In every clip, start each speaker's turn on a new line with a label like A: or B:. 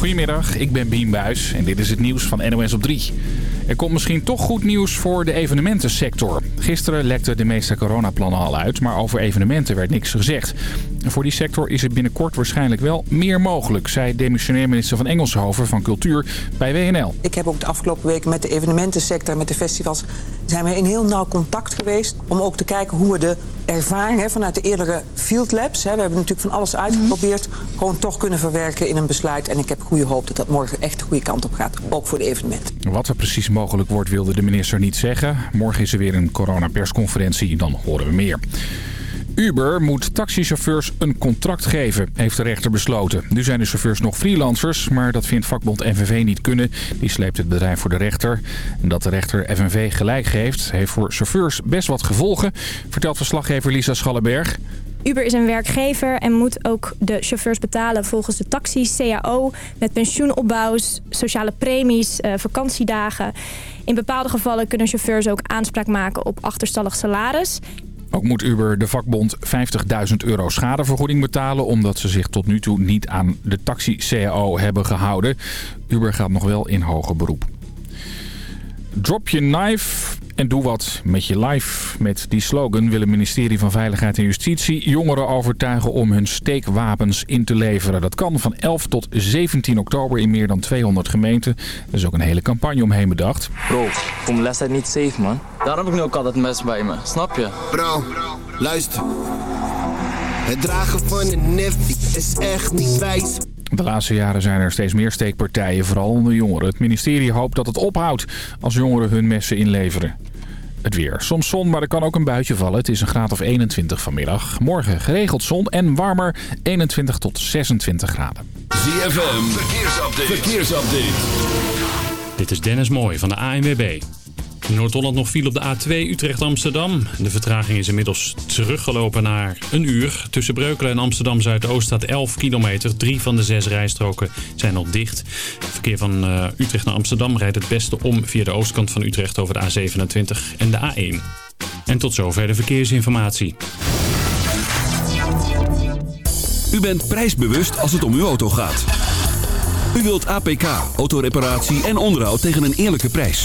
A: Goedemiddag, ik ben Bien Buis en dit is het nieuws van NOS op 3. Er komt misschien toch goed nieuws voor de evenementensector. Gisteren lekten de meeste coronaplannen al uit, maar over evenementen werd niks gezegd. Voor die sector is het binnenkort waarschijnlijk wel meer mogelijk, zei demissionair minister van Engelshoven van Cultuur bij WNL.
B: Ik heb ook de afgelopen weken met de evenementensector, met de festivals, zijn we in heel nauw contact geweest om ook te kijken hoe we de ervaring hè, vanuit de eerdere field labs, hè, we hebben natuurlijk van alles uitgeprobeerd, gewoon toch kunnen verwerken in een besluit. En ik heb goede hoop dat dat morgen echt de goede kant op gaat, ook voor de evenementen.
A: Wat er precies mogelijk wordt wilde de minister niet zeggen. Morgen is er weer een coronapersconferentie, dan horen we meer. Uber moet taxichauffeurs een contract geven, heeft de rechter besloten. Nu zijn de chauffeurs nog freelancers, maar dat vindt vakbond FNV niet kunnen. Die sleept het bedrijf voor de rechter. En dat de rechter FNV gelijk geeft, heeft voor chauffeurs best wat gevolgen, vertelt verslaggever Lisa Schallenberg.
C: Uber is een werkgever en moet ook de chauffeurs betalen volgens de taxi, CAO... met pensioenopbouw, sociale premies, uh, vakantiedagen. In bepaalde gevallen kunnen chauffeurs ook aanspraak maken op achterstallig salaris.
A: Ook moet Uber de vakbond 50.000 euro schadevergoeding betalen... omdat ze zich tot nu toe niet aan de taxi-CAO hebben gehouden. Uber gaat nog wel in hoger beroep. Drop your knife en doe wat met je life. Met die slogan wil het ministerie van Veiligheid en Justitie jongeren overtuigen om hun steekwapens in te leveren. Dat kan van 11 tot 17 oktober in meer dan 200 gemeenten. Er is ook een hele campagne omheen bedacht.
D: Bro, kom de les niet safe man. Daarom heb ik nu ook altijd mes bij me, snap je?
E: Bro, luister. Het dragen van een nifty is echt niet wijs.
A: De laatste jaren zijn er steeds meer steekpartijen, vooral onder jongeren. Het ministerie hoopt dat het ophoudt als jongeren hun messen inleveren. Het weer. Soms zon, maar er kan ook een buitje vallen. Het is een graad of 21 vanmiddag. Morgen geregeld zon en warmer 21 tot 26 graden.
F: ZFM, verkeersupdate. verkeersupdate.
G: Dit is Dennis Mooij van de ANWB. In Noord-Holland nog viel op de A2 Utrecht-Amsterdam. De vertraging is inmiddels teruggelopen naar een uur. Tussen Breukelen en Amsterdam-Zuidoost staat 11 kilometer. Drie van de zes rijstroken zijn nog dicht. verkeer van uh, Utrecht naar Amsterdam rijdt het beste om via de oostkant van Utrecht over de A27 en de A1. En tot zover de verkeersinformatie.
F: U bent prijsbewust als het om uw auto gaat. U wilt APK, autoreparatie en onderhoud tegen een eerlijke prijs.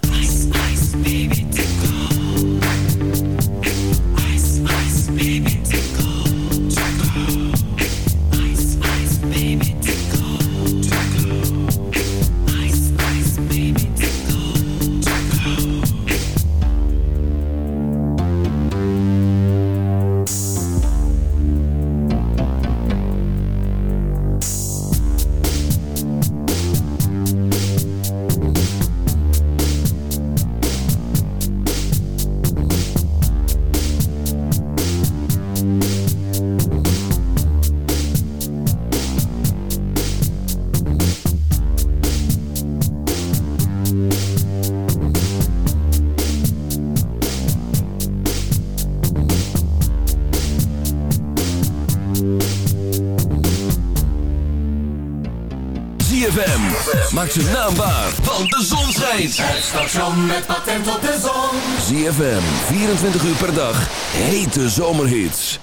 F: Schijnt.
H: Het station met patent op de zon.
F: ZFM, 24 uur per dag. Hete zomerhits.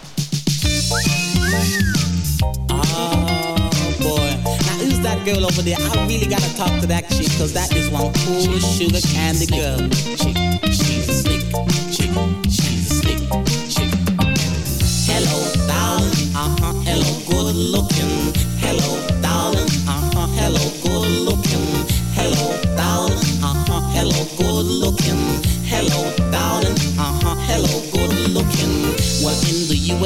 I: Oh boy. Now who's that girl over there? I really gotta talk to that chick, cause that is one cool sugar candy girl. Chick, she's a slick chick,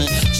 I: Shining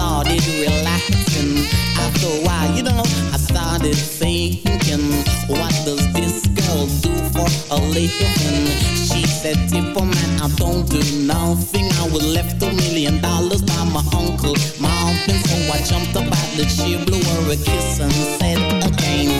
I: relaxing. After a while, you know, I started thinking, what does this girl do for a living? She said, Tippa man, I don't do nothing. I was left a million dollars by my uncle, uncle. So I jumped up at the chair, blew her a kiss and said again,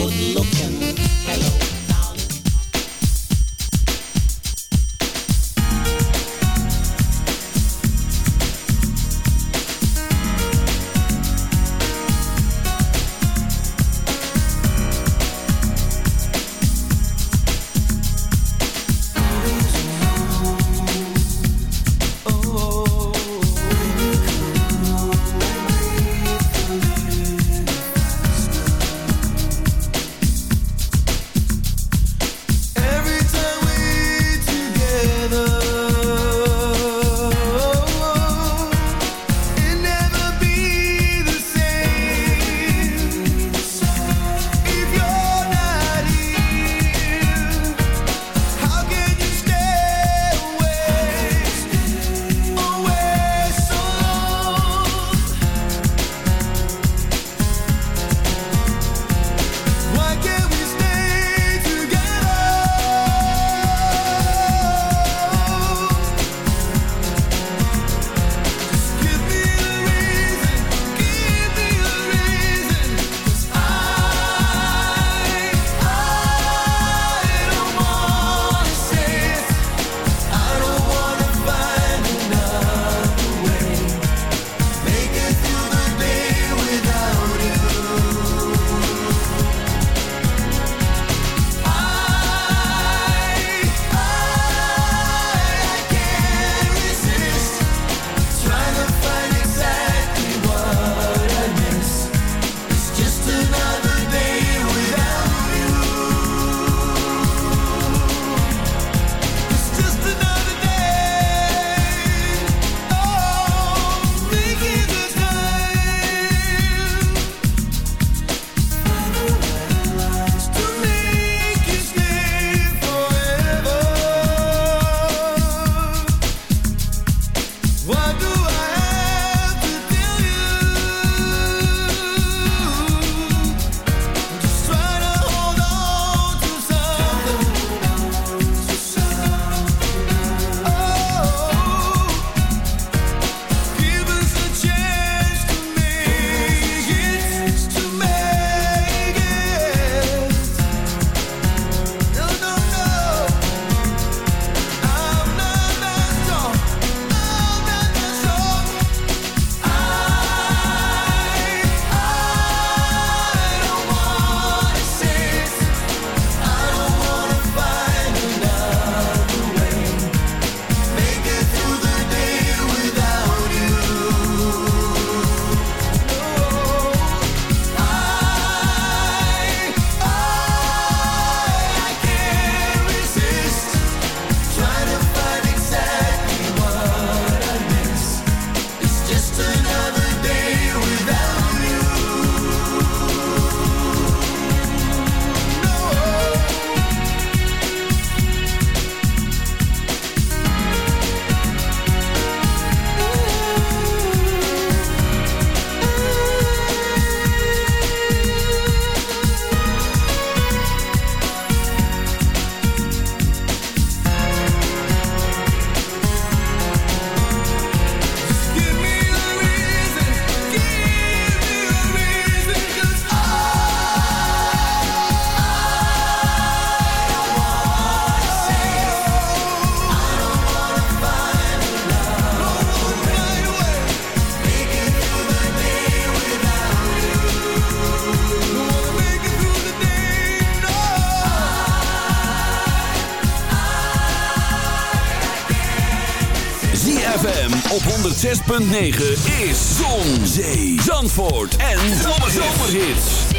F: 106.9 is Zon, Zee, Zandvoort en Zomerhits.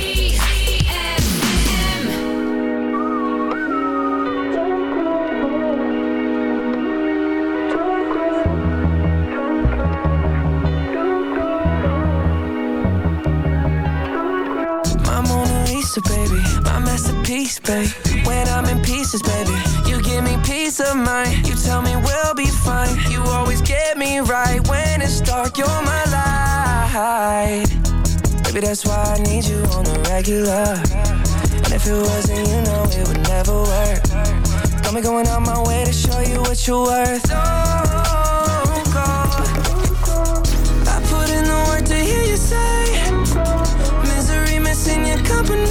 J: Baby, my masterpiece, babe. When I'm in pieces, baby, you give me peace of mind. You tell me we'll be fine. You always get me right when it's dark. You're my light, baby. That's why I need you on the regular. And if it wasn't, you know it would never work. Got me going out my way to show you what you're worth. Don't go. I put in the work to hear you say. Misery missing your company.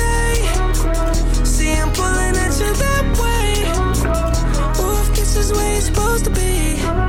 J: See, I'm pulling at you that way. This is where you're supposed to be.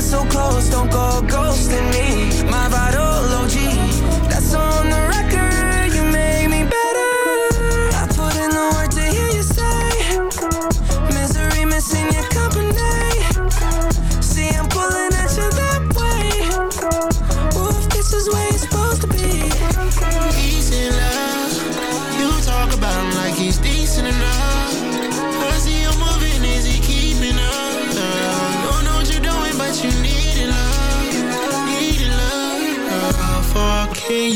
J: so close, don't go ghosting me.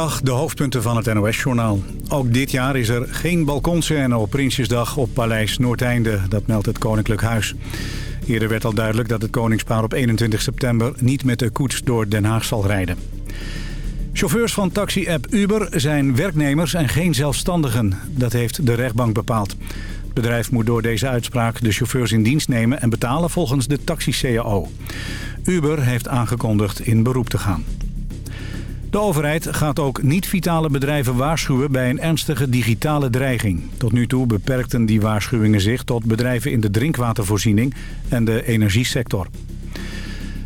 F: De
K: hoofdpunten van het NOS-journaal. Ook dit jaar is er geen balkonscène op Prinsjesdag op Paleis Noordeinde. Dat meldt het Koninklijk Huis. Eerder werd al duidelijk dat het koningspaar op 21 september... niet met de koets door Den Haag zal rijden. Chauffeurs van taxi-app Uber zijn werknemers en geen zelfstandigen. Dat heeft de rechtbank bepaald. Het bedrijf moet door deze uitspraak de chauffeurs in dienst nemen... en betalen volgens de taxi-CAO. Uber heeft aangekondigd in beroep te gaan. De overheid gaat ook niet-vitale bedrijven waarschuwen bij een ernstige digitale dreiging. Tot nu toe beperkten die waarschuwingen zich tot bedrijven in de drinkwatervoorziening en de energiesector.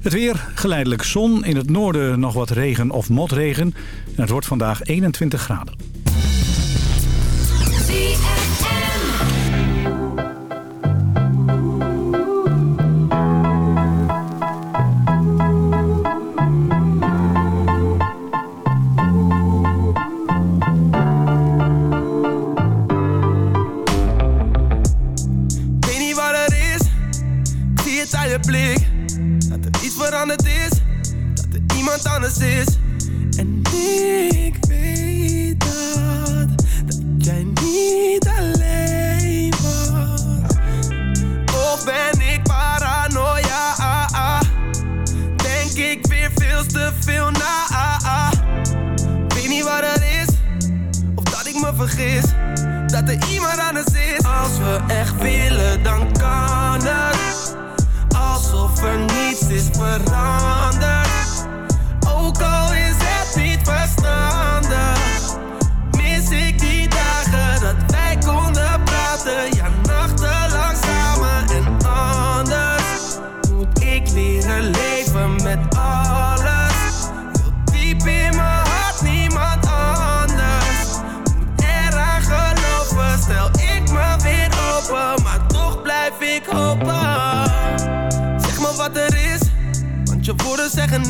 K: Het weer, geleidelijk zon, in het noorden nog wat regen of motregen. En het wordt vandaag 21 graden.
L: Is, dat er iemand anders is. En ik weet dat, dat jij niet alleen was. Of ben ik paranoia? Denk ik weer veel te veel na. Weet niet wat het is, of dat ik me vergis dat er iemand anders is. Als we echt willen, dan kan het is veranderd.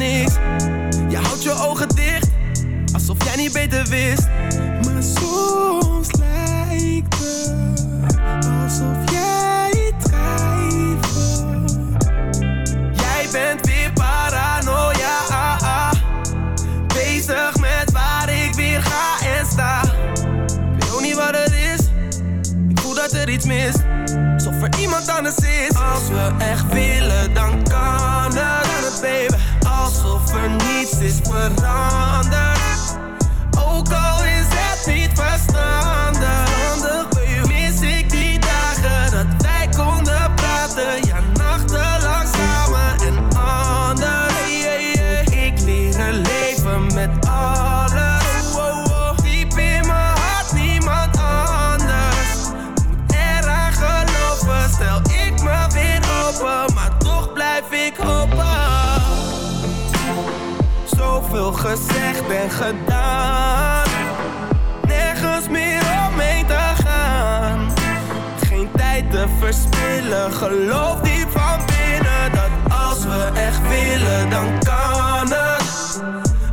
L: Je houdt je ogen dicht Alsof jij niet beter wist Maar soms lijkt het Alsof jij twijfelt Jij bent weer paranoia Bezig met waar ik weer ga en sta ik weet ook niet wat het is. Ik voel dat er iets mist. Alsof er iemand anders is. Als we echt willen, dan. Kan het, baby. Geloof diep van binnen. Dat als we echt willen, dan kan het.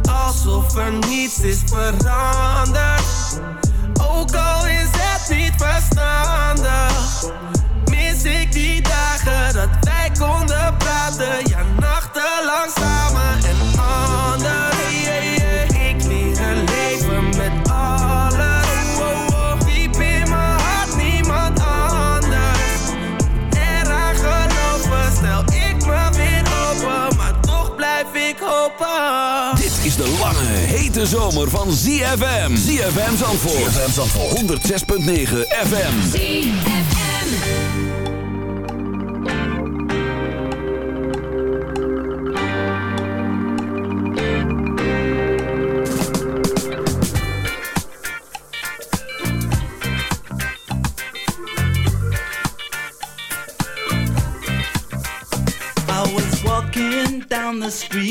L: Alsof er niets is veranderd. Ook al is het niet verstandig. Mis ik die dagen dat wij konden praten. Ja, nachtenlang
F: de lange, hete zomer van ZFM. ZFM Zandvoort. ZFM Zandvoort. 106.9 FM.
H: ZFM.
M: I was walking down the street,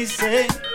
H: Me
M: say,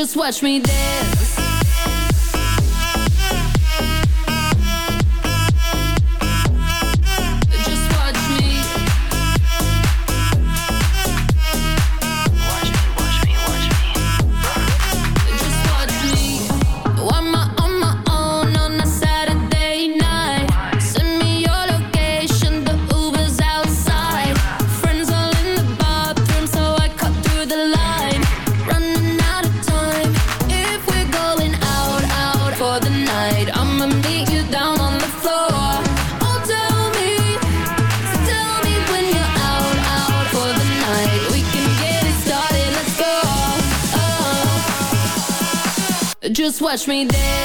L: Just
N: watch me dance. Watch me dance.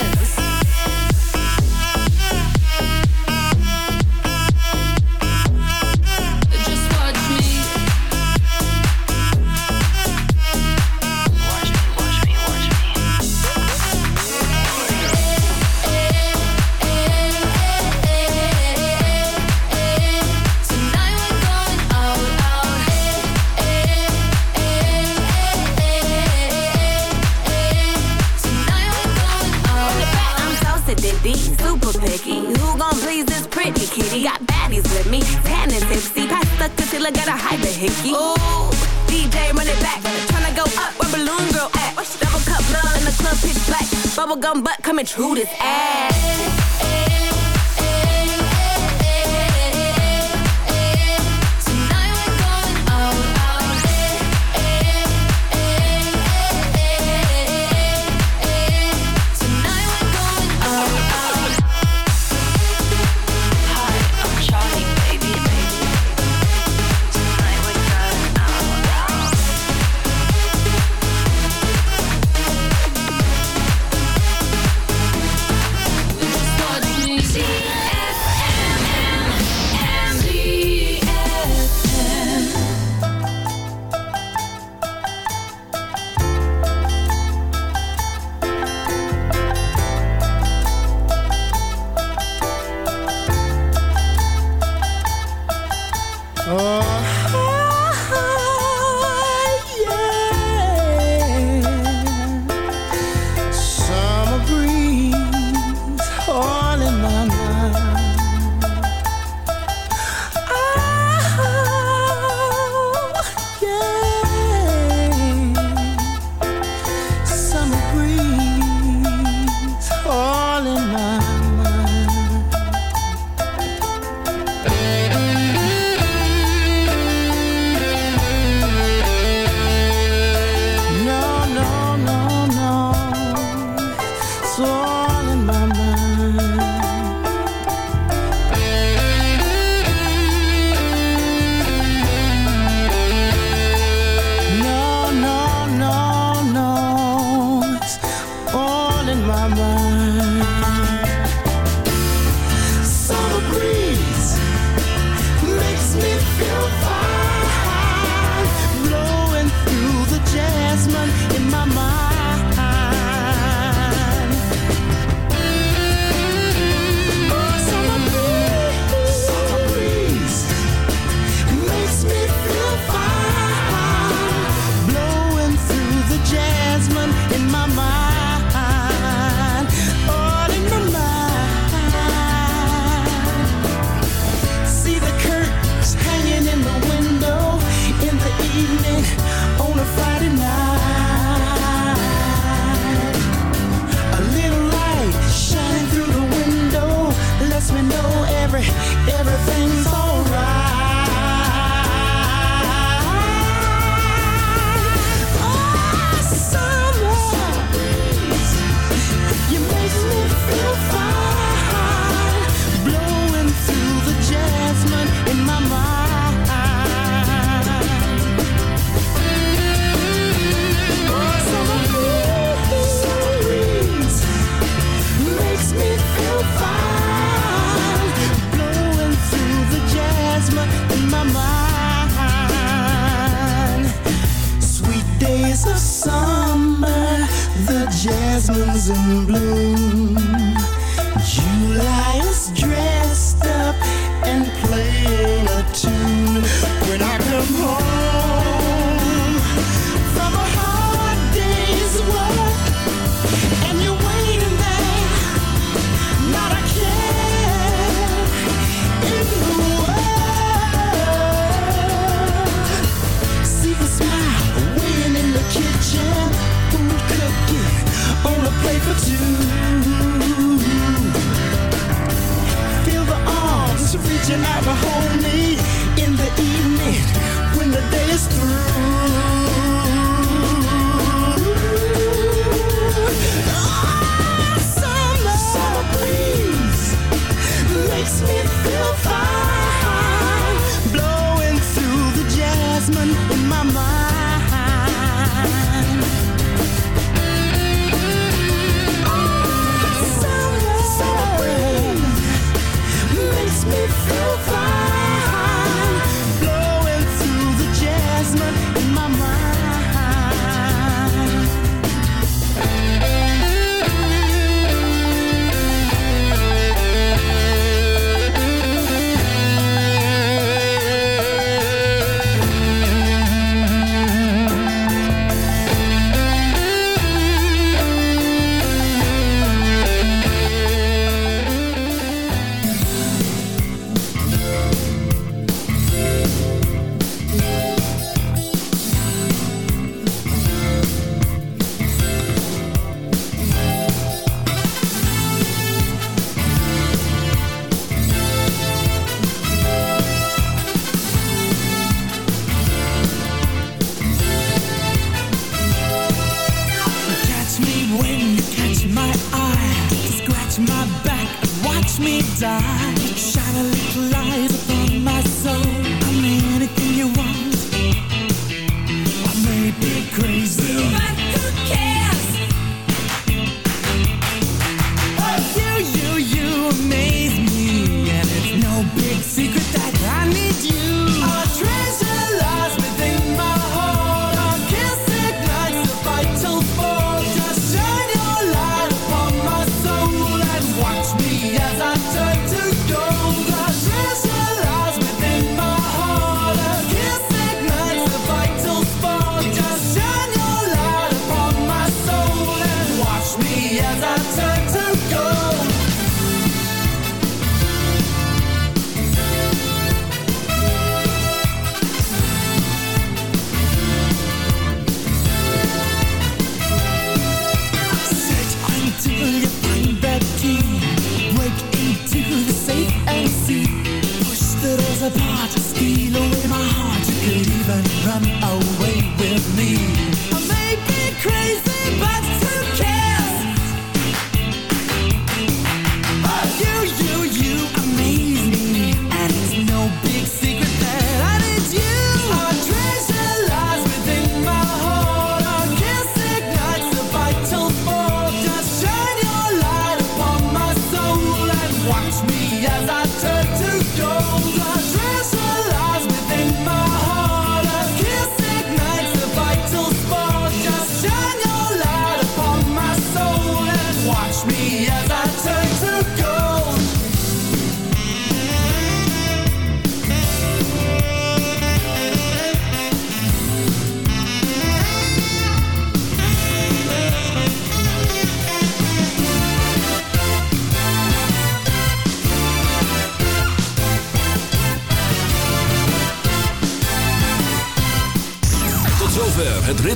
N: watch me
O: as I turn to
M: go.